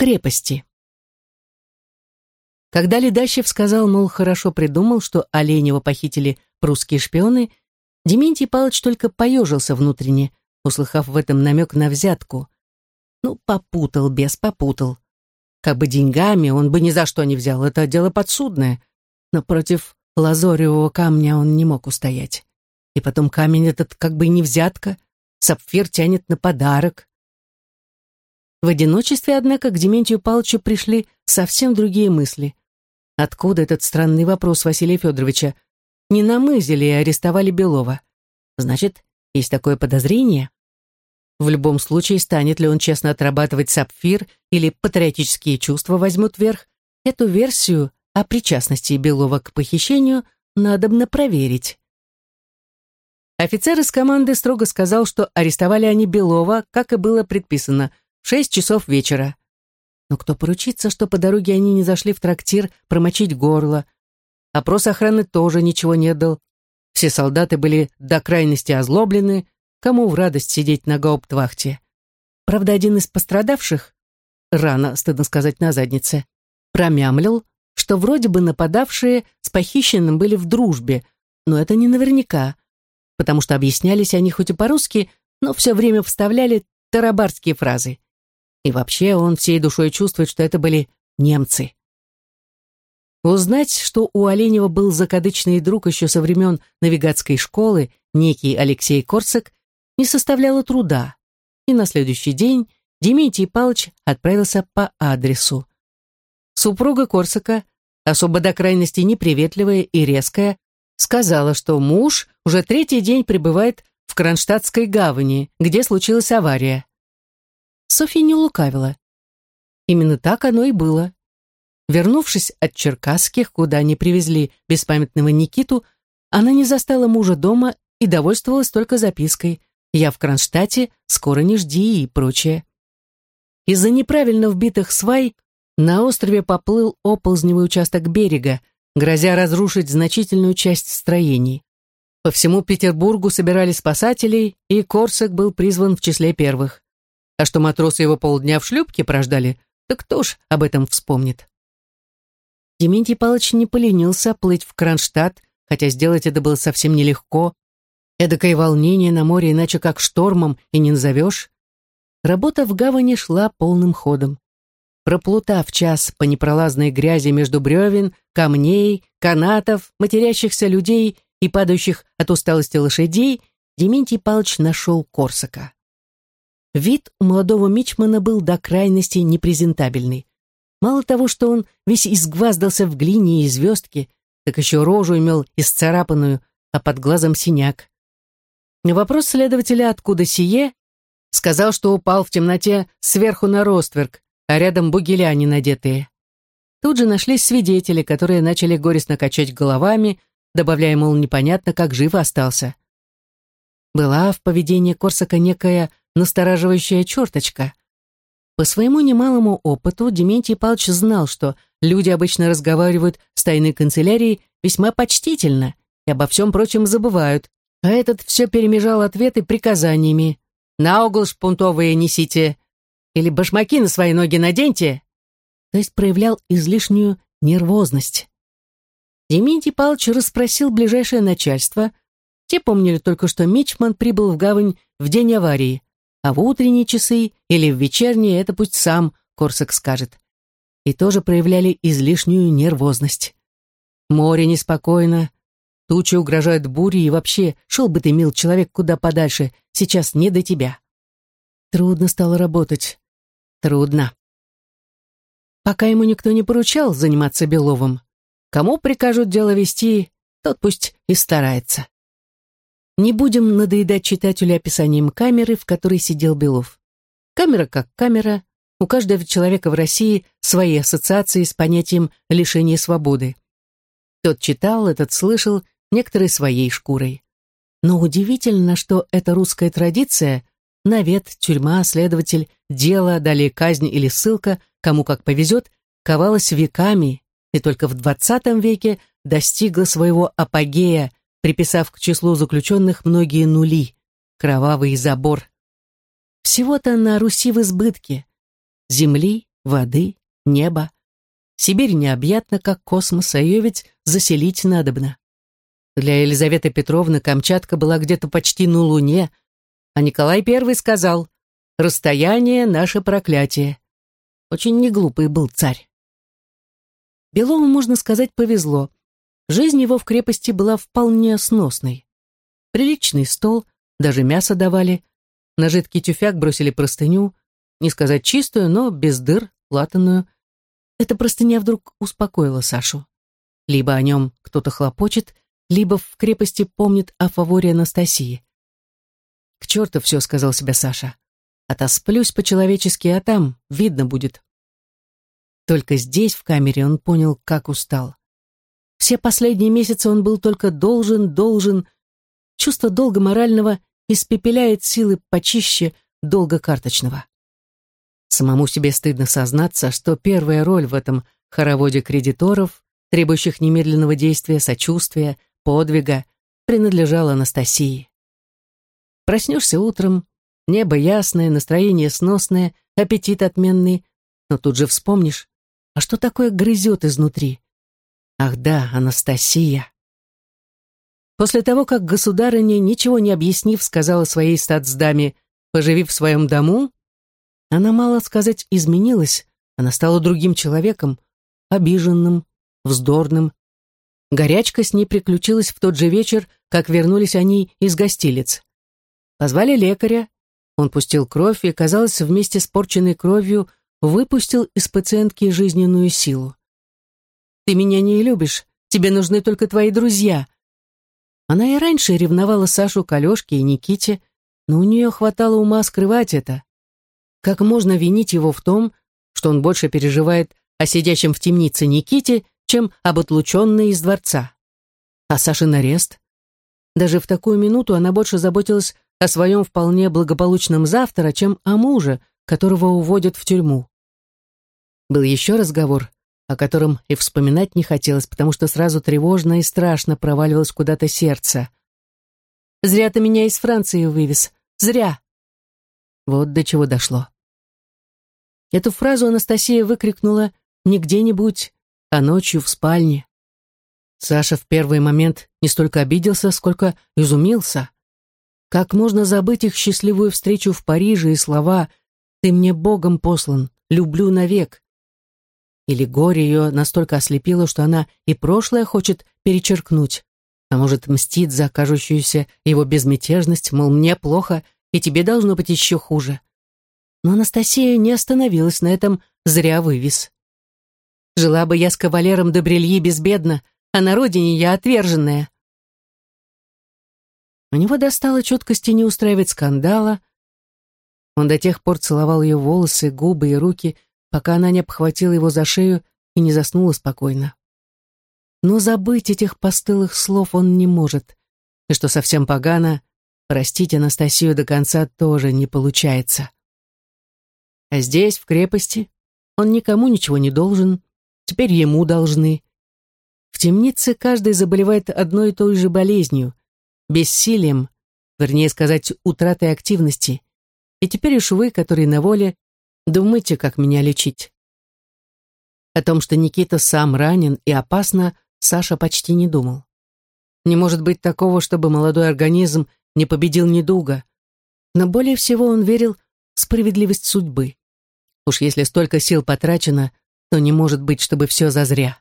крепости. Когда Ледащев сказал, мол, хорошо придумал, что Оленева похитили прусские шпионы, Дементий Павлович только поежился внутренне, услыхав в этом намек на взятку. Ну, попутал, без попутал. Как бы деньгами он бы ни за что не взял, это дело подсудное. Но против лазоревого камня он не мог устоять. И потом камень этот как бы не взятка, сапфир тянет на подарок. В одиночестве, однако, к Дементию Павловичу пришли совсем другие мысли. Откуда этот странный вопрос Василия Федоровича? Не на мызе ли арестовали Белова? Значит, есть такое подозрение? В любом случае, станет ли он честно отрабатывать сапфир или патриотические чувства возьмут верх, эту версию о причастности Белова к похищению надобно проверить. Офицер из команды строго сказал, что арестовали они Белова, как и было предписано, шесть часов вечера. Но кто поручится, что по дороге они не зашли в трактир промочить горло? Опрос охраны тоже ничего не дал. Все солдаты были до крайности озлоблены, кому в радость сидеть на гауптвахте. Правда, один из пострадавших, рано, стыдно сказать, на заднице, промямлил, что вроде бы нападавшие с похищенным были в дружбе, но это не наверняка, потому что объяснялись они хоть и по-русски, но все время вставляли тарабарские фразы. И вообще он всей душой чувствует, что это были немцы. Узнать, что у Оленева был закадычный друг еще со времен навигатской школы, некий Алексей Корсак, не составляло труда. И на следующий день Дементий Павлович отправился по адресу. Супруга Корсака, особо до крайности неприветливая и резкая, сказала, что муж уже третий день пребывает в Кронштадтской гавани, где случилась авария. Софья не лукавила. Именно так оно и было. Вернувшись от Черкасских, куда они привезли беспамятного Никиту, она не застала мужа дома и довольствовалась только запиской «Я в Кронштадте, скоро не жди» и прочее. Из-за неправильно вбитых свай на острове поплыл оползневый участок берега, грозя разрушить значительную часть строений. По всему Петербургу собирали спасателей, и Корсак был призван в числе первых. А что матросы его полдня в шлюпке прождали, так кто ж об этом вспомнит? Дементий Павлович не поленился плыть в Кронштадт, хотя сделать это было совсем нелегко. Эдакое волнение на море иначе как штормом и не назовешь. Работа в гавани шла полным ходом. Проплутав час по непролазной грязи между бревен, камней, канатов, матерящихся людей и падающих от усталости лошадей, Дементий Павлович нашел Корсака. Вид у молодого мичмана был до крайности непрезентабельный. Мало того, что он весь изгваздался в глине и звездке, так еще рожу имел исцарапанную, а под глазом синяк. На вопрос следователя, откуда сие, сказал, что упал в темноте сверху на ростверк, а рядом бугеляне надетые. Тут же нашлись свидетели, которые начали горестно качать головами, добавляя, мол, непонятно, как жив остался. Была в поведении Корсака некая настораживающая черточка. По своему немалому опыту Дементий Павлович знал, что люди обычно разговаривают с тайной канцелярией весьма почтительно и обо всем прочем забывают, а этот все перемежал ответы приказаниями. «На угол шпунтовые несите!» или «башмаки на свои ноги наденьте!» то есть проявлял излишнюю нервозность. Дементий Павлович расспросил ближайшее начальство. Те помнили только, что Мичман прибыл в гавань в день аварии, а в утренние часы или в вечерние это пусть сам Корсак скажет. И тоже проявляли излишнюю нервозность. Море неспокойно, тучи угрожают бурей, и вообще, шел бы ты, мил человек, куда подальше, сейчас не до тебя. Трудно стало работать. Трудно. Пока ему никто не поручал заниматься Беловым. Кому прикажут дело вести, тот пусть и старается. Не будем надоедать читателю описанием камеры, в которой сидел Белов. Камера как камера, у каждого человека в России свои ассоциации с понятием лишения свободы. Тот читал, этот слышал, некоторые своей шкурой. Но удивительно, что эта русская традиция — навет, тюрьма, следователь, дело, далее казнь или ссылка, кому как повезет, ковалась веками и только в XX веке достигла своего апогея приписав к числу заключенных многие нули, кровавый забор. Всего-то на Руси в избытке. Земли, воды, неба. Сибирь необъятна, как космос, а ее ведь заселить надобно. Для Елизаветы Петровны Камчатка была где-то почти на Луне, а Николай I сказал «Расстояние — наше проклятие». Очень неглупый был царь. Белову, можно сказать, повезло. Жизнь его в крепости была вполне сносной. Приличный стол, даже мясо давали, на жидкий тюфяк бросили простыню, не сказать чистую, но без дыр, латаную. Эта простыня вдруг успокоила Сашу. Либо о нем кто-то хлопочет, либо в крепости помнит о фаворе Анастасии. «К черту все», — сказал себе Саша. «Отосплюсь по-человечески, а там видно будет». Только здесь, в камере, он понял, как устал. Все последние месяцы он был только должен, должен. Чувство долга морального испепеляет силы почище долга карточного. Самому себе стыдно сознаться, что первая роль в этом хороводе кредиторов, требующих немедленного действия, сочувствия, подвига, принадлежала Анастасии. Проснешься утром, небо ясное, настроение сносное, аппетит отменный, но тут же вспомнишь, а что такое грызет изнутри? Ах да, Анастасия. После того, как государыня, ничего не объяснив, сказала своей статсдаме, поживив в своем дому, она, мало сказать, изменилась, она стала другим человеком, обиженным, вздорным. Горячка с ней приключилась в тот же вечер, как вернулись они из гостилиц. Позвали лекаря, он пустил кровь и, казалось, вместе с порченной кровью выпустил из пациентки жизненную силу. «Ты меня не любишь, тебе нужны только твои друзья». Она и раньше ревновала Сашу к Алешке и Никите, но у нее хватало ума скрывать это. Как можно винить его в том, что он больше переживает о сидящем в темнице Никите, чем об отлученной из дворца? А Сашин арест? Даже в такую минуту она больше заботилась о своем вполне благополучном завтра, чем о муже, которого уводят в тюрьму. Был еще разговор, о котором и вспоминать не хотелось, потому что сразу тревожно и страшно проваливалось куда-то сердце. «Зря ты меня из Франции вывез. Зря!» Вот до чего дошло. Эту фразу Анастасия выкрикнула не где-нибудь, а ночью в спальне. Саша в первый момент не столько обиделся, сколько изумился. Как можно забыть их счастливую встречу в Париже и слова «Ты мне Богом послан, люблю навек». Или горе ее настолько ослепило, что она и прошлое хочет перечеркнуть, а может, мстит за кажущуюся его безмятежность, мол, мне плохо, и тебе должно быть еще хуже. Но Анастасия не остановилась на этом, зря вывез. Жила бы я с кавалером Добрельи безбедно, а на родине я отверженная. У него достало четкости не устраивать скандала. Он до тех пор целовал ее волосы, губы и руки, пока она не обхватила его за шею и не заснула спокойно. Но забыть этих постылых слов он не может, и что совсем погано, простить Анастасию до конца тоже не получается. А здесь, в крепости, он никому ничего не должен, теперь ему должны. В темнице каждый заболевает одной и той же болезнью, бессилием, вернее сказать, утратой активности. И теперь уж вы, которые на воле, думайте, как меня лечить. О том, что Никита сам ранен и опасно, Саша почти не думал. Не может быть такого, чтобы молодой организм не победил недуга. Но более всего он верил в справедливость судьбы. Уж если столько сил потрачено, то не может быть, чтобы все зазря.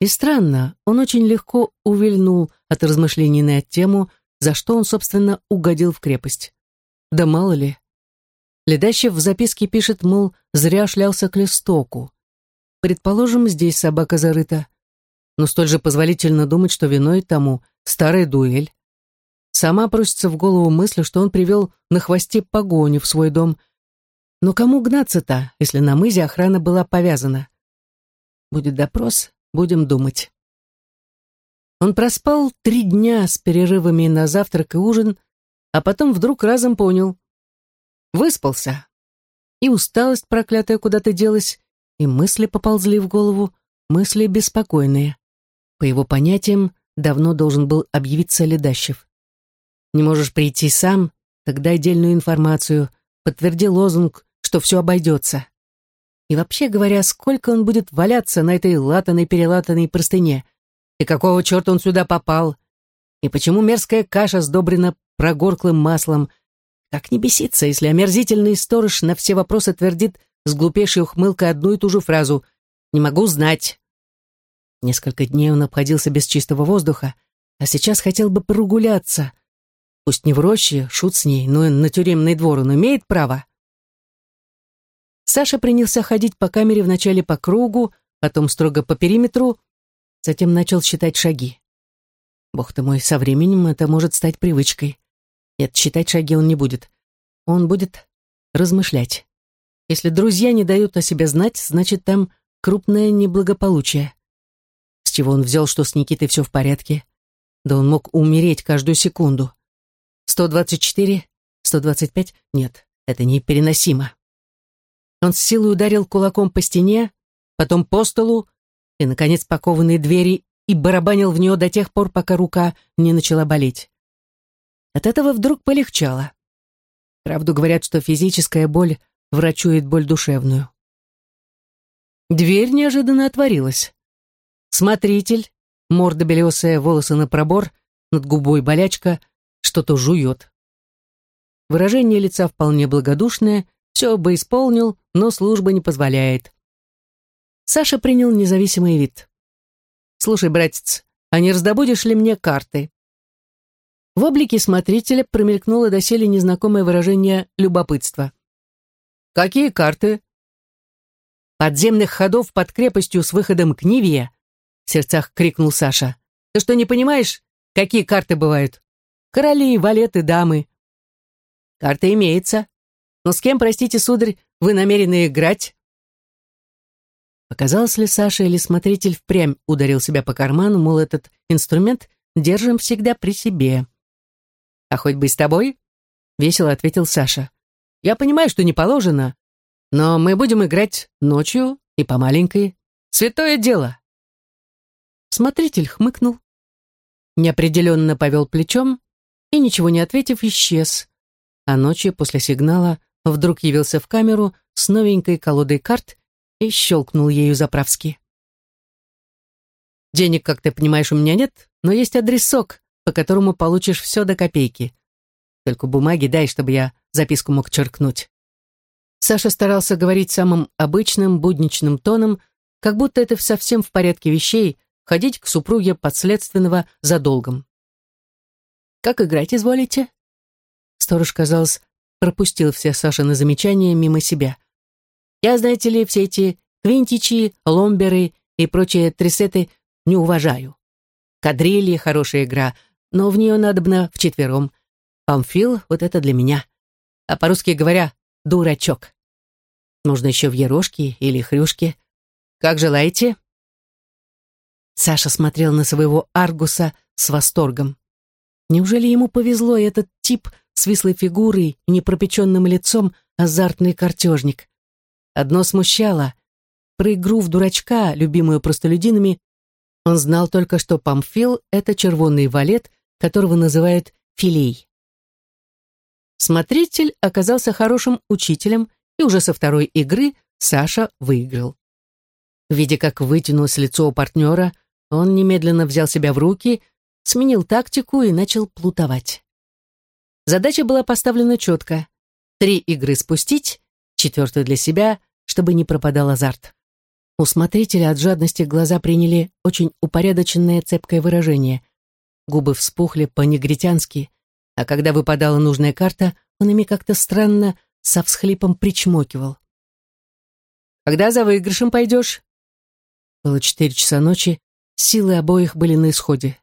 И странно, он очень легко увильнул от размышлений на тему, за что он, собственно, угодил в крепость. Да мало ли. Ледащев в записке пишет, мол, зря шлялся к листоку. Предположим, здесь собака зарыта. Но столь же позволительно думать, что виной тому старая дуэль. Сама просится в голову мысль, что он привел на хвосте погоню в свой дом. Но кому гнаться-то, если на мызе охрана была повязана? Будет допрос, Будем думать. Он проспал три дня с перерывами на завтрак и ужин, а потом вдруг разом понял. Выспался. И усталость проклятая куда-то делась, и мысли поползли в голову, мысли беспокойные. По его понятиям, давно должен был объявиться Ледащев. Не можешь прийти сам, тогда отдельную информацию, подтверди лозунг, что все обойдется. И вообще говоря, сколько он будет валяться на этой латаной-перелатанной простыне? И какого черта он сюда попал? И почему мерзкая каша сдобрена прогорклым маслом? Как не беситься, если омерзительный сторож на все вопросы твердит с глупейшей ухмылкой одну и ту же фразу «Не могу знать». Несколько дней он обходился без чистого воздуха, а сейчас хотел бы прогуляться. Пусть не в роще, шут с ней, но на тюремный двор он имеет право. Саша принялся ходить по камере вначале по кругу, потом строго по периметру, затем начал считать шаги. Бог ты мой, со временем это может стать привычкой. Нет, считать шаги он не будет. Он будет размышлять. Если друзья не дают о себе знать, значит, там крупное неблагополучие. С чего он взял, что с Никитой все в порядке? Да он мог умереть каждую секунду. 124, 125? Нет, это непереносимо. Он с силой ударил кулаком по стене, потом по столу и, наконец, по кованой двери и барабанил в нее до тех пор, пока рука не начала болеть. От этого вдруг полегчало. Правду говорят, что физическая боль врачует боль душевную. Дверь неожиданно отворилась. Смотритель, морда белесая, волосы на пробор, над губой болячка, что-то жует. Выражение лица вполне благодушное, все бы исполнил, но служба не позволяет. Саша принял независимый вид. «Слушай, братец, а не раздобудешь ли мне карты?» В облике смотрителя промелькнуло доселе незнакомое выражение любопытства. «Какие карты?» «Подземных ходов под крепостью с выходом к Ниве!» в сердцах крикнул Саша. «Ты что, не понимаешь, какие карты бывают? Короли, валеты, дамы». «Карта имеется», но с кем, простите, сударь, вы намерены играть?» Показалось ли Саша или смотритель впрямь ударил себя по карману, мол, этот инструмент держим всегда при себе. «А хоть бы с тобой?» — весело ответил Саша. «Я понимаю, что не положено, но мы будем играть ночью и по маленькой. Святое дело!» Смотритель хмыкнул, неопределенно повел плечом и, ничего не ответив, исчез. А ночью после сигнала вдруг явился в камеру с новенькой колодой карт и щелкнул ею заправски. «Денег, как ты понимаешь, у меня нет, но есть адресок, по которому получишь все до копейки. Только бумаги дай, чтобы я записку мог черкнуть». Саша старался говорить самым обычным, будничным тоном, как будто это совсем в порядке вещей, ходить к супруге подследственного за долгом. «Как играть изволите?» Сторож, казалось, пропустил все Сашины замечания мимо себя. Я, знаете ли, все эти квинтичи, ломберы и прочие тресеты не уважаю. Кадрильи — хорошая игра, но в нее надобно вчетвером. Памфил — вот это для меня. А по-русски говоря, дурачок. Нужно еще в ерошки или хрюшки. Как желаете?» Саша смотрел на своего Аргуса с восторгом. Неужели ему повезло, этот тип с вислой фигурой и непропеченным лицом азартный картежник. Одно смущало. Про игру в дурачка, любимую простолюдинами, он знал только, что Памфил — это червонный валет, которого называют филей. Смотритель оказался хорошим учителем, и уже со второй игры Саша выиграл. Видя, как вытянулось лицо у партнера, он немедленно взял себя в руки, сменил тактику и начал плутовать. Задача была поставлена четко. Три игры спустить, четвертую для себя, чтобы не пропадал азарт. У смотрителя от жадности глаза приняли очень упорядоченное цепкое выражение. Губы вспухли по-негритянски, а когда выпадала нужная карта, он ими как-то странно со всхлипом причмокивал. «Когда за выигрышем пойдешь?» Было четыре часа ночи, силы обоих были на исходе.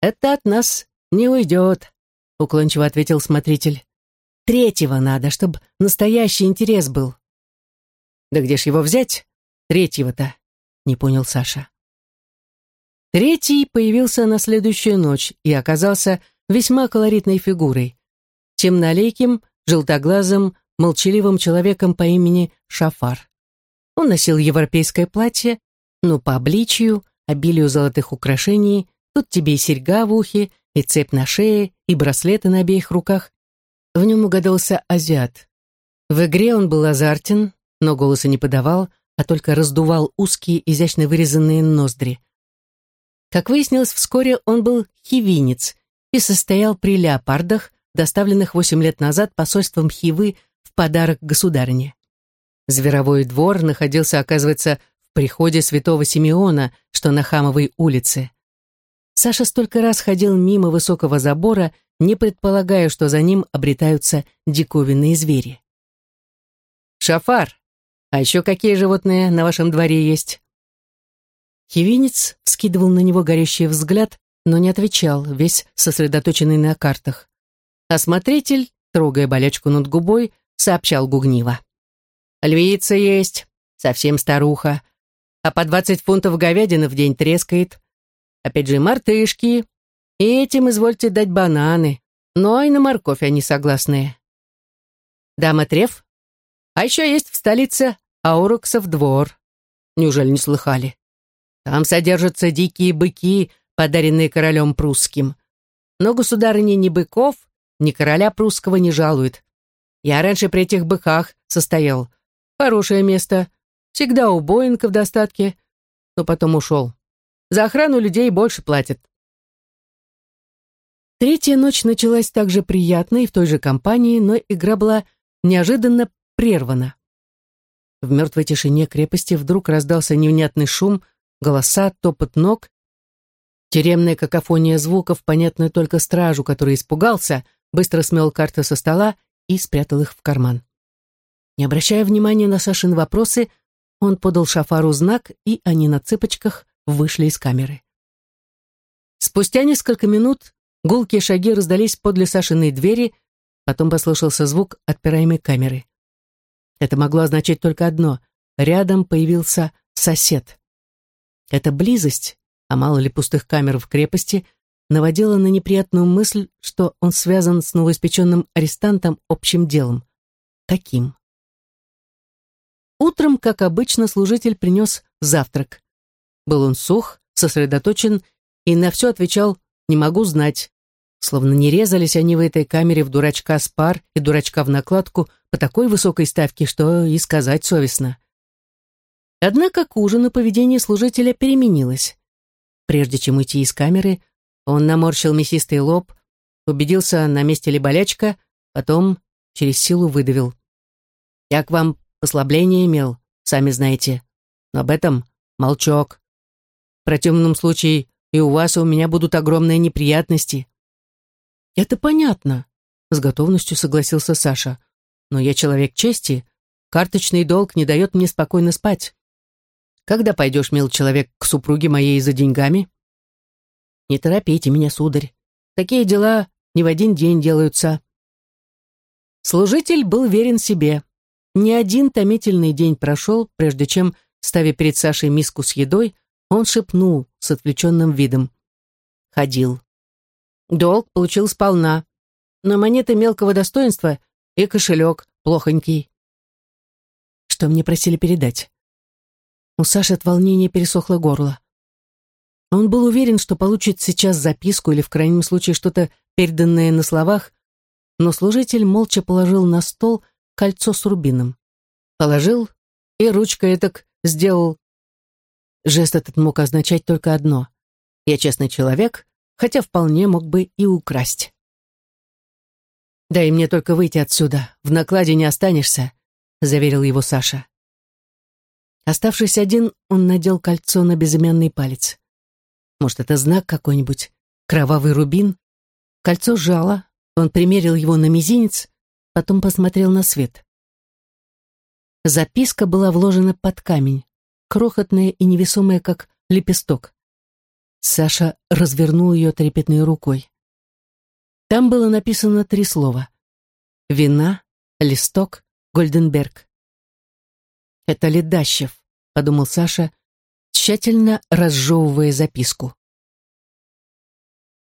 «Это от нас не уйдет», — уклончиво ответил смотритель. «Третьего надо, чтобы настоящий интерес был». «Да где ж его взять? Третьего-то?» — не понял Саша. Третий появился на следующую ночь и оказался весьма колоритной фигурой. Темнолейким, желтоглазым, молчаливым человеком по имени Шафар. Он носил европейское платье, но по обличию, обилию золотых украшений, тут тебе и серьга в ухе, и цепь на шее, и браслеты на обеих руках. В нем угадался азиат. В игре он был азартен, но голоса не подавал, а только раздувал узкие, изящно вырезанные ноздри. Как выяснилось, вскоре он был хивинец и состоял при леопардах, доставленных восемь лет назад посольством Хивы в подарок государине. Зверовой двор находился, оказывается, в приходе святого Симеона, что на Хамовой улице. Саша столько раз ходил мимо высокого забора, не предполагая, что за ним обретаются диковинные звери. «Шафар, а еще какие животные на вашем дворе есть?» Хивинец скидывал на него горящий взгляд, но не отвечал, весь сосредоточенный на картах. Осмотритель, трогая болячку над губой, сообщал гугниво. «Львица есть, совсем старуха, а по двадцать фунтов говядины в день трескает. Опять же мартышки, и этим извольте дать бананы, но и на морковь они согласные. Дама Треф? А еще есть в столице Ауроксов двор. Неужели не слыхали? Там содержатся дикие быки, подаренные королем прусским. Но государыня ни быков, ни короля прусского не жалует. Я раньше при этих быках состоял. Хорошее место. Всегда у Боинка в достатке. Но потом ушел. За охрану людей больше платят. Третья ночь началась также приятно и в той же компании, но игра была неожиданно прервана. В мертвой тишине крепости вдруг раздался невнятный шум — голоса, топот ног. Тюремная какофония звуков, понятная только стражу, который испугался, быстро смел карты со стола и спрятал их в карман. Не обращая внимания на Сашин вопросы, он подал Шафару знак, и они на цыпочках вышли из камеры. Спустя несколько минут гулкие шаги раздались подле Сашиной двери, потом послышался звук отпираемой камеры. Это могло означать только одно — рядом появился сосед. Эта близость, а мало ли пустых камер в крепости, наводила на неприятную мысль, что он связан с новоиспеченным арестантом общим делом. Каким? Утром, как обычно, служитель принес завтрак. Был он сух, сосредоточен и на все отвечал «не могу знать», словно не резались они в этой камере в дурачка с пар и дурачка в накладку по такой высокой ставке, что и сказать совестно. Однако к ужину поведение служителя переменилось. Прежде чем уйти из камеры, он наморщил мясистый лоб, убедился, на месте ли болячка, потом через силу выдавил. «Я к вам послабление имел, сами знаете, но об этом молчок. В противном случае и у вас, и у меня будут огромные неприятности». «Это понятно», — с готовностью согласился Саша. «Но я человек чести, карточный долг не дает мне спокойно спать. Когда пойдешь, мил человек, к супруге моей за деньгами? Не торопите меня, сударь. Такие дела не в один день делаются. Служитель был верен себе. Ни один томительный день прошел, прежде чем, ставя перед Сашей миску с едой, он шепнул с отвлеченным видом. Ходил. Долг получил сполна, но монеты мелкого достоинства и кошелек плохонький. Что мне просили передать? У Саши от волнения пересохло горло. Он был уверен, что получит сейчас записку или в крайнем случае что-то переданное на словах, но служитель молча положил на стол кольцо с рубином. Положил и ручкой этак сделал. Жест этот мог означать только одно. Я честный человек, хотя вполне мог бы и украсть. «Дай мне только выйти отсюда, в накладе не останешься», — заверил его Саша. Оставшись один, он надел кольцо на безымянный палец. Может, это знак какой-нибудь? Кровавый рубин? Кольцо жало, он примерил его на мизинец, потом посмотрел на свет. Записка была вложена под камень, крохотная и невесомая, как лепесток. Саша развернул ее трепетной рукой. Там было написано три слова. «Вина», «Листок», «Гольденберг». «Это Ледащев», — подумал Саша, тщательно разжевывая записку.